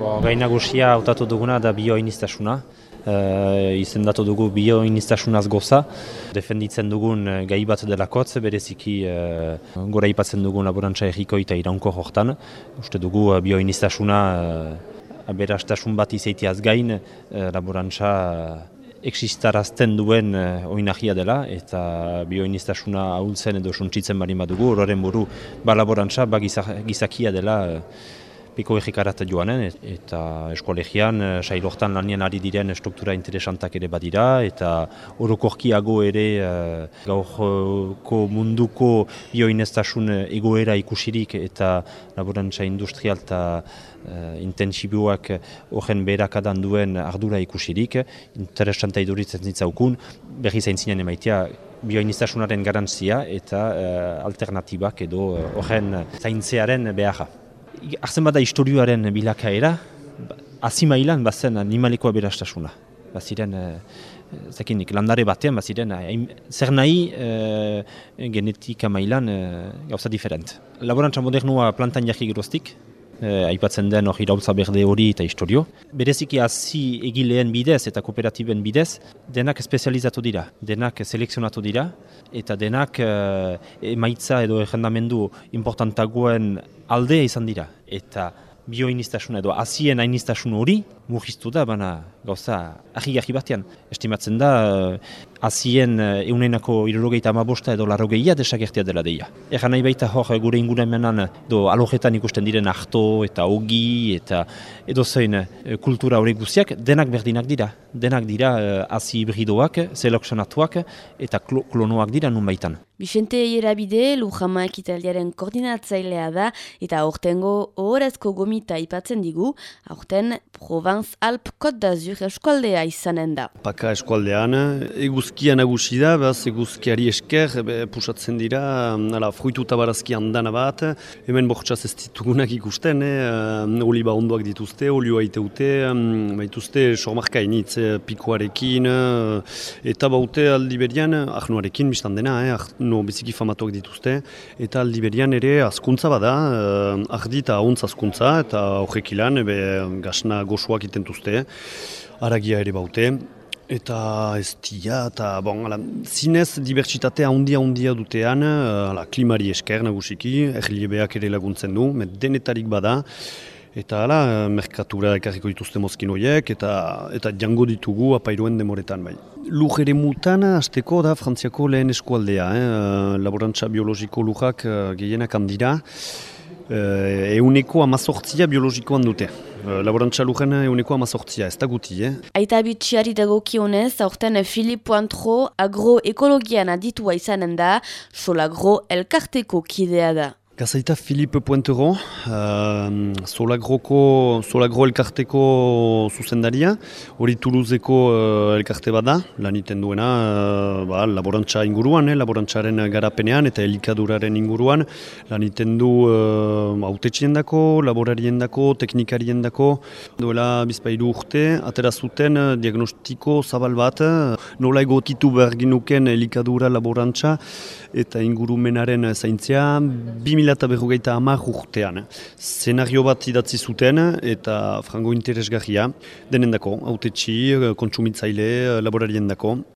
Gainagusia hautatu duguna da bioiniztasuna. Uh, izendatu dugu bioinistasunaz goza. Defenditzen dugun gai bat delakotz, bereziki uh, gora ipatzen dugun laborantza erriko eta iraunko jortan. Uste dugu bioinistasuna uh, aberastasun bat izaiteaz gain uh, laborantza existarazten duen oinahia dela eta bioinistasuna ahultzen edo suntsitzen bari badugu, horren buru ba laborantza ba gizakia dela piko egikarat joanen, eta eskolegian, eh, sailortan lanien ari diren struktura interesantak ere badira, eta orokorkiago ere uh, gaurko munduko bioinestasun egoera ikusirik eta laborantza industrial eta uh, intensiboak horren berakadan duen ardura ikusirik, interesanta iduritzen zitzaukun, berri zain zinen emaitea, bioinistasunaren garantzia eta uh, alternatibak edo horren zaintzearen beharra hartzen bada historioaren bilakaera, hasi mailan bazen animalikoa berastasuna. Baziren, e, zakinik, landare batean, baziren, zer nahi e, genetika mailan e, gauza diferent. Laborantza modernua plantan jaki geroztik, aipatzen den hori irautza berde hori eta historio. Bereziki hasi egileen bidez eta kooperatiben bidez, denak espezializatu dira, denak selekzionatu dira, eta denak emaitza edo egendamendu importantagoen aldea izan dira. Eta bioinistasun edo azien ainistasun hori murriztu da, baina gauza ahi batean. Estimatzen da, azien uh, eunenako irurogeita amabosta edo larrogeia desagertia dela deia. Egan nahi baita hor gure inguremenan do alojetan ikusten diren arto eta ogi eta edo zein kultura hori guztiak denak berdinak dira. Denak dira azi hibridoak, seleksionatuak eta klo klonoak dira nun baitan. Bixente Ierabide, Lujama Ekitaliaren koordinatzailea da eta aurtengo horrezko gomita ipatzen digu, aurten Provence Alp Côte d'Azur eskualdea izanen da. Paka eskualdean, eguz eguzkia nagusi da, behaz eguzkiari esker, be, pusatzen dira, ala, fruitu tabarazki handana bat, hemen bortxaz ez ditugunak ikusten, eh, oliba ondoak dituzte, olioa iteute, baituzte sormarka initz, eh, pikoarekin, eh, eta baute aldiberian, ahnuarekin biztan dena, eh, ahnu biziki famatuak dituzte, eta aldiberian ere askuntza bada, eh, ahdi eta ahontz askuntza, eta horrek ilan, gasna goxuak itentuzte, aragia ere baute, Eta ez tia, eta bon, ala, zinez dibertsitatea handia handia dutean, eh, ala, klimari esker nagusiki, erlibeak ere laguntzen du, met denetarik bada, eta ala, merkatura ekarriko dituzte mozkin horiek, eta, eta jango ditugu apairuen demoretan bai. Lur ere mutan, azteko da Frantziako lehen eskualdea, eh? laborantza biologiko lujak eh, gehienak handira, eh, euneko amazortzia biologikoan dute. Eh, laborantza lujen euneko amazortzia, ez da guti, eh? Aita bitxiari dagokionez, aurten Filip Pointro agroekologian aditua izanen da, solagro elkarteko kidea da. Gazaita Filipe Puentero, uh, Solagroko, Solagro elkarteko zuzendaria, hori Toulouseko uh, elkarte bada, lan iten duena, uh, ba, laborantza inguruan, eh, laborantzaren garapenean eta elikaduraren inguruan, lan iten du uh, autetxien dako, laborarien dako, teknikarien dako, duela bizpailu urte, atera zuten diagnostiko zabal bat, nola egotitu behar ginuken elikadura laborantza eta ingurumenaren zaintzea, 2000 eta berrogeita hamar urtean. Zenario bat idatzi zuten eta frango interesgarria denendako, autetxi, kontsumitzaile, laborarien dako.